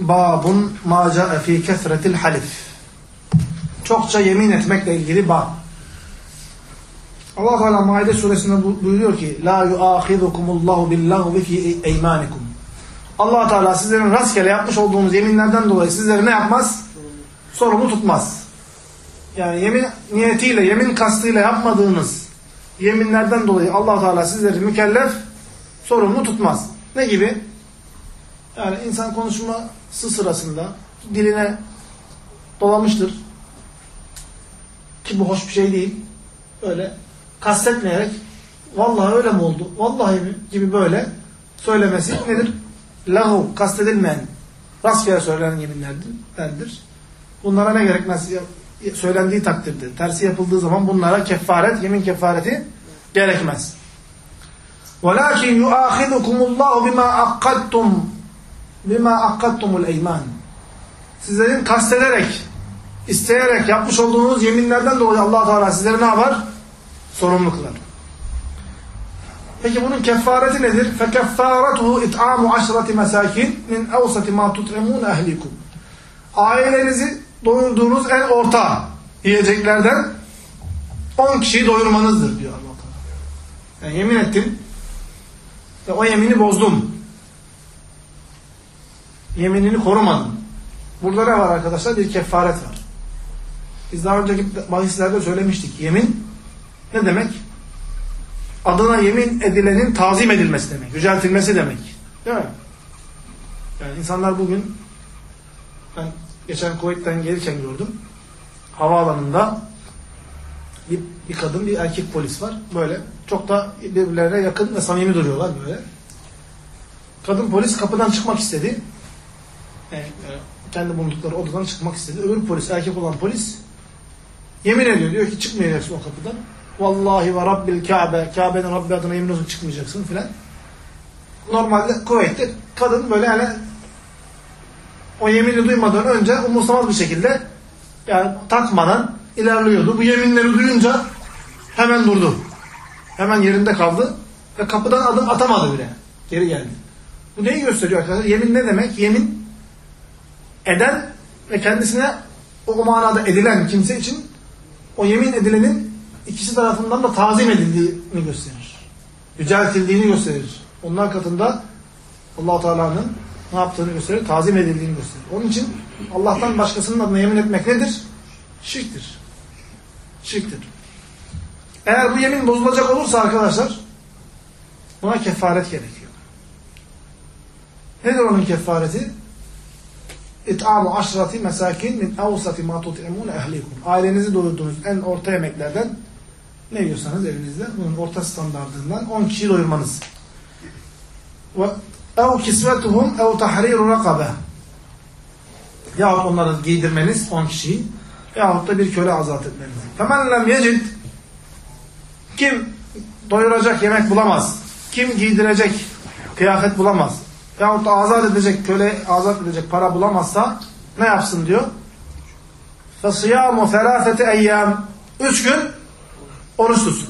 Babun ma fi kesretil halif. Çokça yemin etmekle ilgili bab. Allah Teala Maide suresinde buyuruyor ki la yuahidukumullahu billahvi fi eymanikum. Allah Teala sizlerin rastgele yapmış olduğunuz yeminlerden dolayı sizleri ne yapmaz? Sorumlu tutmaz. Yani yemin niyetiyle, yemin kastıyla yapmadığınız yeminlerden dolayı Allah Teala sizleri mükellef sorumlu tutmaz. Ne gibi? Yani insan konuşması sırasında diline dolamıştır. Ki bu hoş bir şey değil. Öyle kastetmeyerek vallahi öyle mi oldu? Vallahi mi? Gibi böyle söylemesi nedir? Lahu kastedilmeyen rastgele söylenen yeminlerdir. Bunlara ne gerekmez? Söylendiği takdirde, tersi yapıldığı zaman bunlara kefaret, yemin kefareti gerekmez. وَلَكِنْ يُؤَخِذُكُمُ اللّٰهُ بِمَا أَقَّدْتُمْ bima akkattumul eyman. Sizlerin kastederek, isteyerek yapmış olduğunuz yeminlerden dolayı Allah Teala sizleri ne yapar? Sorumlu kılar. Peki bunun kefareti nedir? Fekeffaretuhu it'amu aşrati mesakin min evsati ma tut'imun ehlikum. Ailenizi doyurduğunuz en orta yiyeceklerden 10 kişiyi doyurmanızdır diyor Allah Teala. Yani yemin ettim ve o yemini bozdum yeminini korumadın. Burada ne var arkadaşlar? Bir kefaret var. Biz daha önceki bahislerde söylemiştik. Yemin ne demek? Adına yemin edilenin tazim edilmesi demek. Yüceltilmesi demek. Değil mi? Yani insanlar bugün ben geçen Kuveyt'ten gelirken gördüm. Havaalanında bir, bir kadın bir erkek polis var. Böyle çok da birbirlerine yakın ve samimi duruyorlar böyle. Kadın polis kapıdan çıkmak istedi. Yani, kendi bulundukları odadan çıkmak istedi. Öbür polis, erkek olan polis yemin ediyor. Diyor ki çıkmayacaksın o kapıdan. Vallahi ve Rabbil Kabe, Kabe'nin Rabbi adına yemin olsun çıkmayacaksın filan. Normalde Kuveyt'te kadın böyle yani o yemini duymadan önce umursamaz bir şekilde yani takmadan ilerliyordu. Bu yeminleri duyunca hemen durdu. Hemen yerinde kaldı ve kapıdan adım atamadı bile. Geri geldi. Bu neyi gösteriyor arkadaşlar? Yemin ne demek? Yemin eden ve kendisine o manada edilen kimse için o yemin edilenin ikisi tarafından da tazim edildiğini gösterir. Yüceltildiğini gösterir. Onlar katında allah Teala'nın ne yaptığını gösterir? Tazim edildiğini gösterir. Onun için Allah'tan başkasının adına yemin etmek nedir? Şirktir. Şirktir. Eğer bu yemin bozulacak olursa arkadaşlar buna kefaret gerekiyor. Nedir onun kefareti? İt'amu aşrati mesakin min evsati ma tut'imune ehlikum. Ailenizi doyurduğunuz en orta yemeklerden ne yiyorsanız elinizde bunun orta standartından 10 kişiyi doyurmanız. Ve ev kisvetuhum ev tahriru rakabe. Yahut onları giydirmeniz 10 kişiyi yahut da bir köle azat etmeniz. Femen lem yecid kim doyuracak yemek bulamaz, kim giydirecek kıyafet bulamaz, yahut da azat edecek köle azat edecek para bulamazsa ne yapsın diyor? فَصِيَامُ ثَلَاثَةِ اَيَّامِ Üç gün oruç tutsun.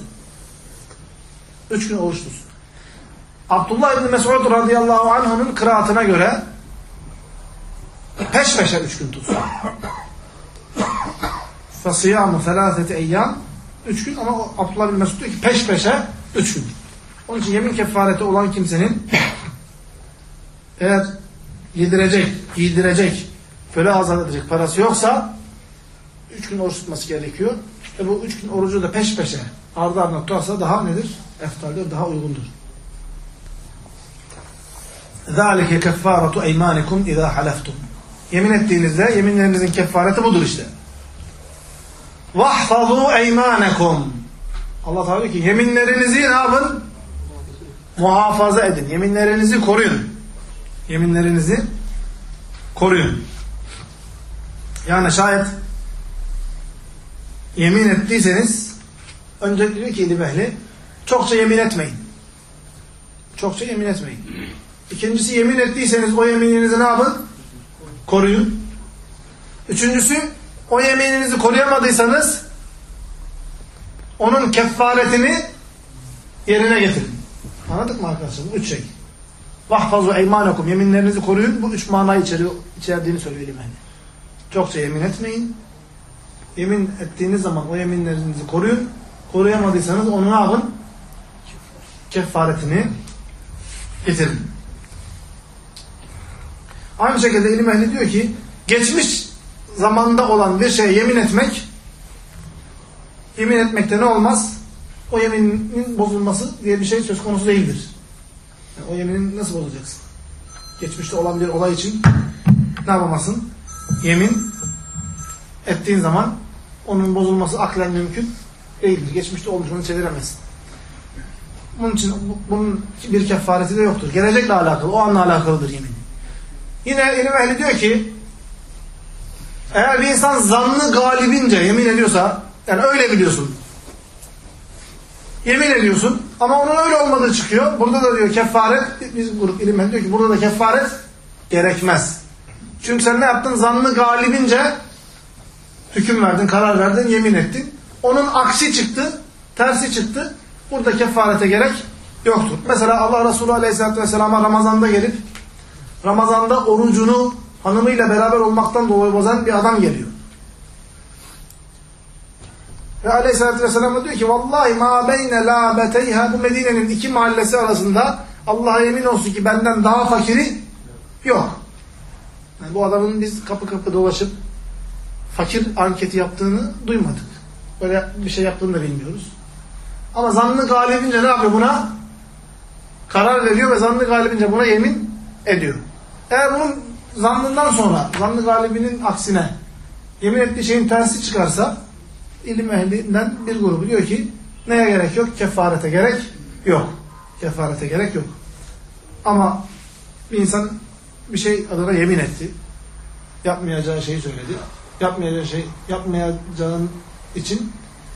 Üç gün oruç tutsun. Abdullah İbni Mesud radıyallahu anh'ın kıraatına göre peş peşe üç gün tutsun. فَصِيَامُ ثَلَاثَةِ اَيَّامِ Üç gün ama Abdullah bin Mesud diyor ki peş peşe üç gün. Onun için yemin kefareti olan kimsenin eğer yedirecek, giydirecek, köle azat edecek parası yoksa üç gün oruç tutması gerekiyor. Ve bu üç gün orucu da peş peşe ardı ardına tutarsa daha nedir? Eftaldir, daha uygundur. ذَٰلِكَ كَفَّارَةُ اَيْمَانِكُمْ اِذَا حَلَفْتُمْ Yemin ettiğinizde yeminlerinizin kefareti budur işte. وَحْفَظُوا اَيْمَانَكُمْ Allah Teala diyor ki yeminlerinizi ne yapın? Muhafaza edin. Yeminlerinizi koruyun. Yeminlerinizi koruyun. Yani şayet yemin ettiyseniz önce diyor ki ilim ehli çokça yemin etmeyin. Çokça yemin etmeyin. İkincisi yemin ettiyseniz o yemininizi ne yapın? Koruyun. Üçüncüsü o yemininizi koruyamadıysanız onun kefaretini yerine getirin. Anladık mı arkadaşlar? Üç şey. Vahfazu eymanekum. Yeminlerinizi koruyun. Bu üç manayı içeriyor, içerdiğini söyleyelim yani. Çokça yemin etmeyin. Yemin ettiğiniz zaman o yeminlerinizi koruyun. Koruyamadıysanız onu ne? Kefaretini getirin. Aynı şekilde ilim ehli diyor ki geçmiş zamanda olan bir şeye yemin etmek yemin etmekte ne olmaz? O yeminin bozulması diye bir şey söz konusu değildir. Yani o yeminin nasıl bozacaksın? Geçmişte olan bir olay için ne yapamazsın? Yemin ettiğin zaman onun bozulması aklen mümkün değildir. Geçmişte olmuş onu çeviremezsin. Bunun için bunun bir kefareti de yoktur. Gelecekle alakalı, o anla alakalıdır yemin. Yine ilim ehli diyor ki eğer bir insan zannı galibince yemin ediyorsa yani öyle biliyorsun. Yemin ediyorsun ama onun öyle olmadığı çıkıyor. Burada da diyor kefaret biz grup ilim diyor ki burada da kefaret gerekmez. Çünkü sen ne yaptın? Zannı galibince hüküm verdin, karar verdin, yemin ettin. Onun aksi çıktı, tersi çıktı. Burada kefarete gerek yoktur. Mesela Allah Resulü Aleyhisselatü Vesselam'a Ramazan'da gelip Ramazan'da orucunu hanımıyla beraber olmaktan dolayı bozan bir adam geliyor. Ve Aleyhisselatü Vesselam diyor ki Vallahi ma beyne lâbeteyha bu Medine'nin iki mahallesi arasında Allah'a yemin olsun ki benden daha fakiri yok. Yani bu adamın biz kapı kapı dolaşıp fakir anketi yaptığını duymadık. Böyle bir şey yaptığını da bilmiyoruz. Ama zannı galibince ne yapıyor buna? Karar veriyor ve zannı galibince buna yemin ediyor. Eğer bunun zannından sonra, zannı galibinin aksine yemin ettiği şeyin tersi çıkarsa ilim ehlinden bir grubu diyor ki neye gerek yok? Kefarete gerek yok. Kefarete gerek yok. Ama bir insan bir şey adına yemin etti. Yapmayacağı şeyi söyledi. Yapmayacağı şey, yapmayacağın için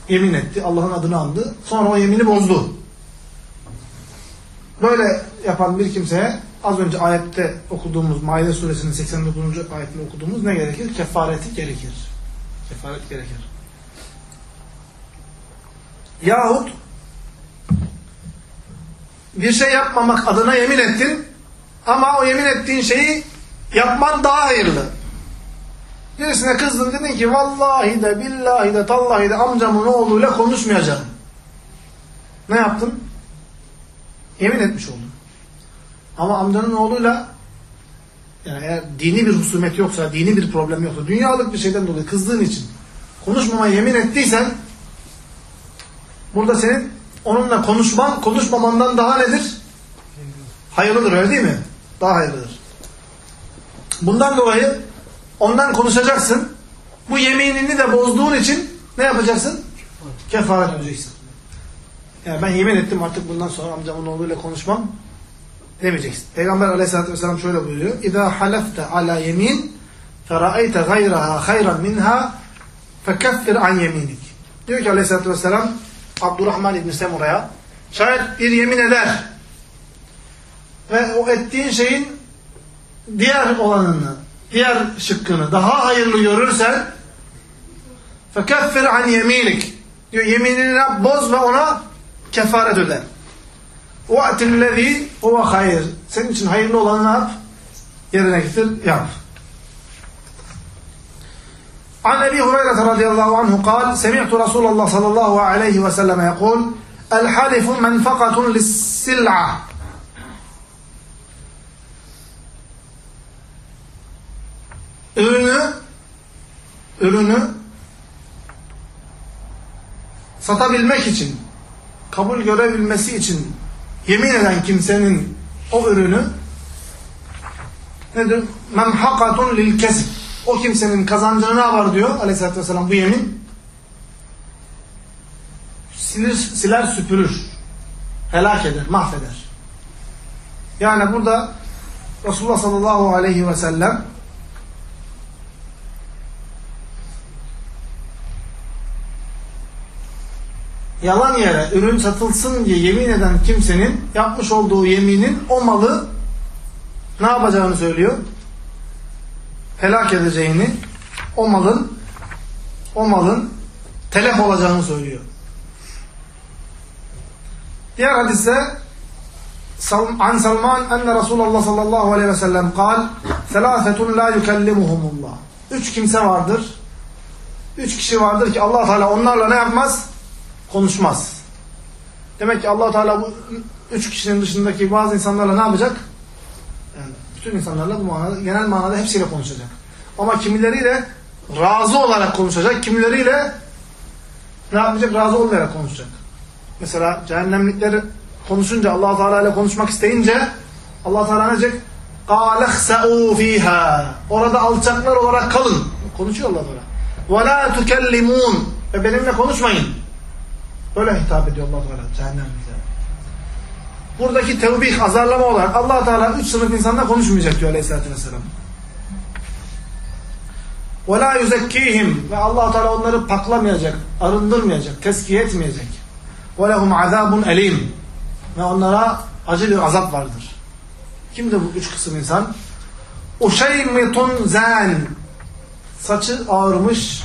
yemin etti. Allah'ın adını andı. Sonra o yemini bozdu. Böyle yapan bir kimseye az önce ayette okuduğumuz Maide suresinin 89. ayetinde okuduğumuz ne gerekir? Kefareti gerekir. Kefaret gerekir. Yahut bir şey yapmamak adına yemin ettin ama o yemin ettiğin şeyi yapman daha hayırlı. Birisine kızdın dedin ki vallahi de billahi de tallahi de amcamın oğluyla konuşmayacağım. Ne yaptın? Yemin etmiş oldun. Ama amcanın oğluyla yani eğer dini bir husumet yoksa, dini bir problem yoksa, dünyalık bir şeyden dolayı kızdığın için konuşmamaya yemin ettiysen burada senin onunla konuşman, konuşmamandan daha nedir? Hayırlıdır öyle değil mi? Daha hayırlıdır. Bundan dolayı ondan konuşacaksın. Bu yeminini de bozduğun için ne yapacaksın? Kefaret ödeyeceksin. Yani ben yemin ettim artık bundan sonra amcamın oğluyla konuşmam demeyeceksin. Peygamber aleyhissalatü vesselam şöyle buyuruyor. اِذَا حَلَفْتَ عَلَى يَمِينَ فَرَأَيْتَ غَيْرَهَا خَيْرًا مِنْهَا فَكَفِّرْ عَنْ يَمِينِكِ Diyor ki aleyhissalatü vesselam Abdurrahman İbni Semura'ya şayet bir yemin eder ve o ettiğin şeyin diğer olanını, diğer şıkkını daha hayırlı görürsen فَكَفِّرْ عَنْ يَم۪ينِكِ Diyor yeminini boz ve ona kefaret öde. وَاَتِ الَّذ۪ي هُوَ hayır. Senin için hayırlı olanı ne yap? Yerine getir, yap. عن أبي هريرة رضي الله عنه قال سمعت رسول الله صلى الله عليه وسلم يقول الحلف منفقة للسلعة ürünü ürünü satabilmek için kabul görebilmesi için yemin eden kimsenin o ürünü nedir? Memhakatun lil kesb. o kimsenin kazancını ne var diyor aleyhissalatü vesselam bu yemin? Silir, siler süpürür. Helak eder, mahveder. Yani burada Resulullah sallallahu aleyhi ve sellem yalan yere ürün satılsın diye yemin eden kimsenin yapmış olduğu yeminin o malı ne yapacağını söylüyor? helak edeceğini, o malın o malın telef olacağını söylüyor. Diğer hadiste An Salman enne Resulullah sallallahu aleyhi ve sellem kal Selâfetun la yukellimuhumullah Üç kimse vardır. Üç kişi vardır ki allah Teala onlarla ne yapmaz? Konuşmaz. Demek ki allah Teala bu üç kişinin dışındaki bazı insanlarla ne yapacak? Yani bütün insanlarla bu manada, genel manada hepsiyle konuşacak. Ama kimileriyle razı olarak konuşacak, kimileriyle ne yapmayacak? Razı olmayarak konuşacak. Mesela cehennemlikleri konuşunca allah Teala ile konuşmak isteyince allah Teala ne diyecek? قَالَ اخْسَعُوا ف۪يهَا Orada alçaklar olarak kalın. Konuşuyor allah Teala. وَلَا تُكَلِّمُونَ Ve benimle konuşmayın. Böyle hitap ediyor allah Teala cehennemliklere. Buradaki tevbih, azarlama olarak allah Teala üç sınıf insanla konuşmayacak diyor aleyhissalatü vesselam. وَلَا يُزَكِّيهِمْ Ve allah Teala onları paklamayacak, arındırmayacak, teskiye etmeyecek. وَلَهُمْ عَذَابٌ اَلِيمٌ Ve onlara acı bir azap vardır. Kimdir bu üç kısım insan? اُشَيْمِتٌ zen Saçı ağırmış,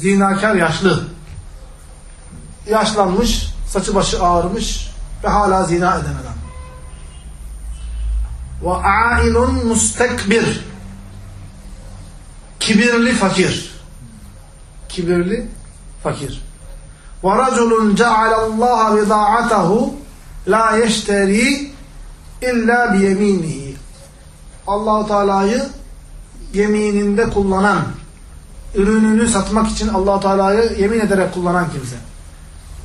zinakar yaşlı. Yaşlanmış, saçı başı ağırmış ve hala zina eden adam. Ve ailun mustekbir. Kibirli fakir. Kibirli fakir. Ve raculun cealallaha bidaatahu la yeşteri illa bi biyeminihi. Allahu Teala'yı yemininde kullanan, ürününü satmak için Allahu Teala'yı yemin ederek kullanan kimse.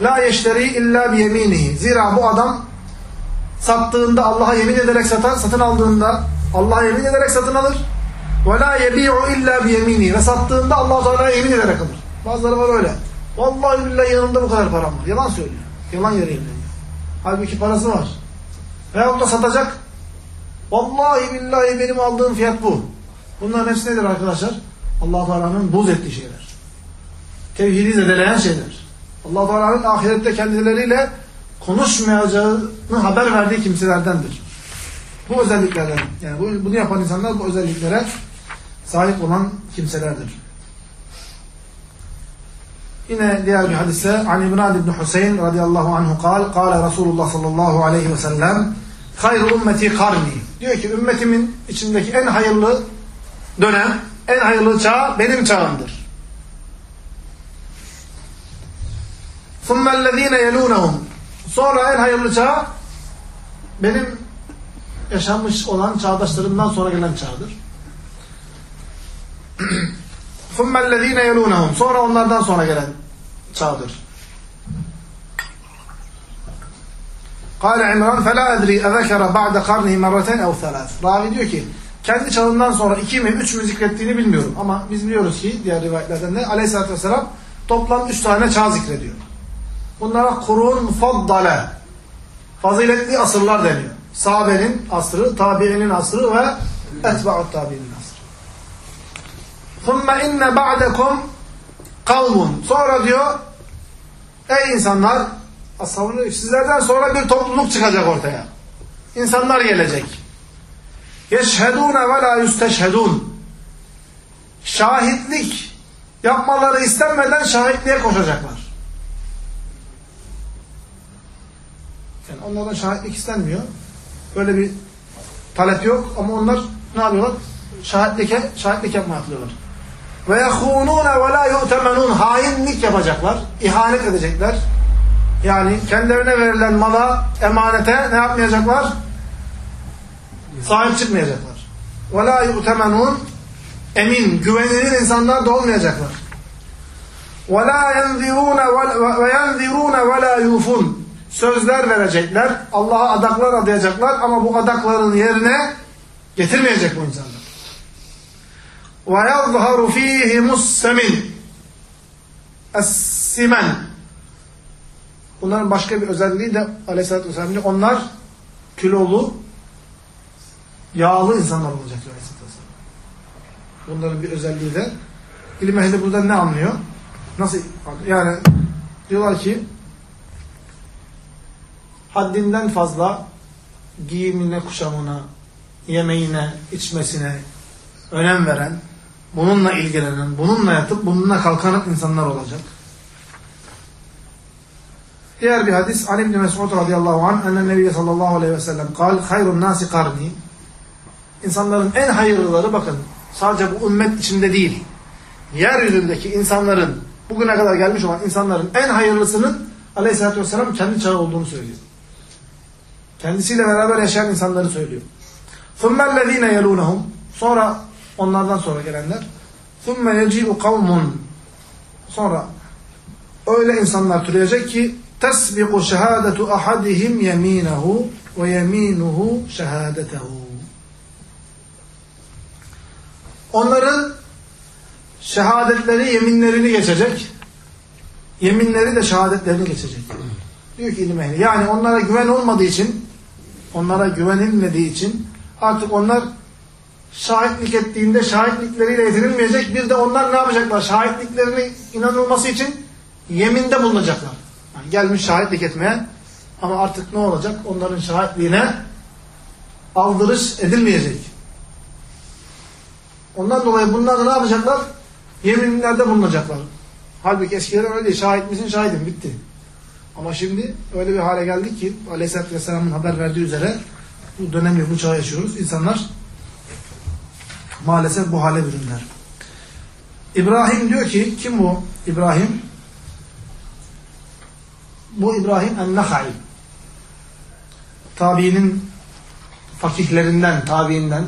La yeşteri illa bi yeminihi. Zira bu adam sattığında Allah'a yemin ederek satar, satın aldığında Allah'a yemin ederek satın alır. Ve la yebi'u illa bi yeminihi. Ve sattığında Allah Teala'ya yemin ederek alır. Bazıları var öyle. Vallahi billahi yanımda bu kadar param var. Yalan söylüyor. Yalan yere yemin Halbuki parası var. Veyahut da satacak. Vallahi billahi benim aldığım fiyat bu. Bunların hepsi nedir arkadaşlar? allah Teala'nın buz ettiği şeyler. Tevhidi zedeleyen şeyler. Allah Teala'nın ahirette kendileriyle konuşmayacağını haber verdiği kimselerdendir. Bu özelliklerden, yani bunu yapan insanlar bu özelliklere sahip olan kimselerdir. Yine diğer bir hadise An İmran İbni Hüseyin radıyallahu anhu kal, kal Resulullah sallallahu aleyhi ve sellem hayr ümmeti karni. Diyor ki ümmetimin içindeki en hayırlı dönem, en hayırlı çağ benim çağımdır. ثُمَّ الَّذ۪ينَ يَلُونَهُمْ Sonra en hayırlı çağ benim yaşanmış olan çağdaşlarımdan sonra gelen çağdır. ثُمَّ الَّذ۪ينَ يَلُونَهُمْ Sonra onlardan sonra gelen çağdır. قال عمران فلا أدري أذكر بعد قرنه مرتين أو ثلاث. Ravi diyor ki kendi çağından sonra iki mi üç mü zikrettiğini bilmiyorum ama biz biliyoruz ki diğer rivayetlerden de aleyhissalatü vesselam toplam üç tane çağ zikrediyor. Bunlara kurun mufaddale. Faziletli asırlar deniyor. Sahabenin asrı, tabiinin asrı ve etba'ut tabiinin asrı. ثُمَّ inne ba'dekum kavmun. Sonra diyor ey insanlar ashabını, sizlerden sonra bir topluluk çıkacak ortaya. İnsanlar gelecek. Yeşhedûne ve la yüsteşhedûn. Şahitlik yapmaları istenmeden şahitliğe koşacaklar. Yani onlardan şahitlik istenmiyor. Böyle bir talep yok ama onlar ne yapıyorlar? Şahitlik, şahitlik yapmaya yapıyorlar. Ve yehûnûne ve lâ yu'temenûn hainlik yapacaklar. ihanet edecekler. Yani kendilerine verilen mala, emanete ne yapmayacaklar? Sahip çıkmayacaklar. Ve lâ yu'temenûn emin, güvenilir insanlar da olmayacaklar. Ve lâ yenzirûne ve yenzirûne ve lâ yufun sözler verecekler. Allah'a adaklar adayacaklar ama bu adakların yerine getirmeyecek bu insanlar. وَيَظْهَرُ ف۪يهِمُ السَّمِنِ Es-simen Bunların başka bir özelliği de aleyhissalatü vesselam diyor. Onlar kilolu, yağlı insanlar olacak aleyhissalatü vesselam. Bunların bir özelliği de ilim ehli buradan ne anlıyor? Nasıl? Yani diyorlar ki haddinden fazla giyimine, kuşamına, yemeğine, içmesine önem veren, bununla ilgilenen, bununla yatıp bununla kalkan insanlar olacak. Diğer bir hadis Ali bin Mesud radıyallahu anh enne Nebiye sallallahu aleyhi ve sellem kal hayrun nasi karni İnsanların en hayırlıları bakın sadece bu ümmet içinde değil yeryüzündeki insanların bugüne kadar gelmiş olan insanların en hayırlısının aleyhissalatü vesselam kendi çağı olduğunu söylüyor. Kendisiyle beraber yaşayan insanları söylüyor. ثُمَّ الَّذ۪ينَ يَلُونَهُمْ Sonra onlardan sonra gelenler ثُمَّ يَجِيءُ قَوْمٌ Sonra öyle insanlar türeyecek ki تَسْبِقُ شَهَادَةُ أَحَدِهِمْ يَم۪ينَهُ وَيَم۪ينُهُ شَهَادَتَهُ Onların şehadetleri yeminlerini geçecek. Yeminleri de şehadetlerini geçecek. Diyor ki ilim ehli. Yani onlara güven olmadığı için onlara güvenilmediği için artık onlar şahitlik ettiğinde şahitlikleriyle yetinilmeyecek. Bir de onlar ne yapacaklar? Şahitliklerine inanılması için yeminde bulunacaklar. Yani gelmiş şahitlik etmeye ama artık ne olacak? Onların şahitliğine aldırış edilmeyecek. Ondan dolayı bunlar ne yapacaklar? Yeminlerde bulunacaklar. Halbuki eskiden öyle değil. Şahit misin? Şahidim. Bitti. Ama şimdi öyle bir hale geldik ki Aleyhisselatü Vesselam'ın haber verdiği üzere bu dönemi, bu çağı yaşıyoruz. İnsanlar maalesef bu hale bürünler. İbrahim diyor ki, kim bu İbrahim? Bu İbrahim en-Nahai. Tabiinin fakihlerinden, tabiinden.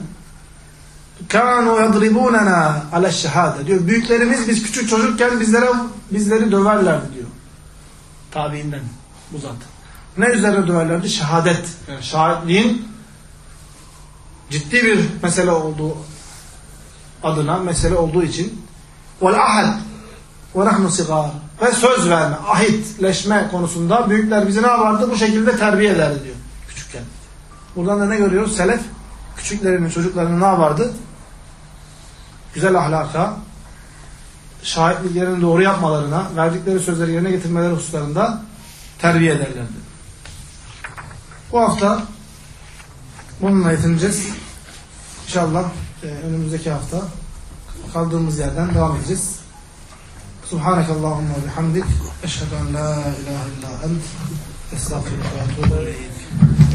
Kanu yadribunana ala şehade diyor. Büyüklerimiz biz küçük çocukken bizlere bizleri döverlerdi diyor. Tabiinden bu zat. Ne üzerine döverlerdi? Şehadet. Yani şahitliğin ciddi bir mesele olduğu adına, mesele olduğu için vel ahad ve nahnu sigar ve söz verme, ahitleşme konusunda büyükler bizi ne yapardı? Bu şekilde terbiye ederdi diyor küçükken. Buradan da ne görüyoruz? Selef küçüklerinin, çocuklarını ne yapardı? Güzel ahlaka, şahitliklerini doğru yapmalarına, verdikleri sözleri yerine getirmeleri hususlarında terbiye ederlerdi. Bu hafta bununla yetineceğiz. İnşallah e, önümüzdeki hafta kaldığımız yerden devam edeceğiz. Subhanakallahumma bihamdik. Eşhedü en la ilahe illa ent. Estağfirullah ve.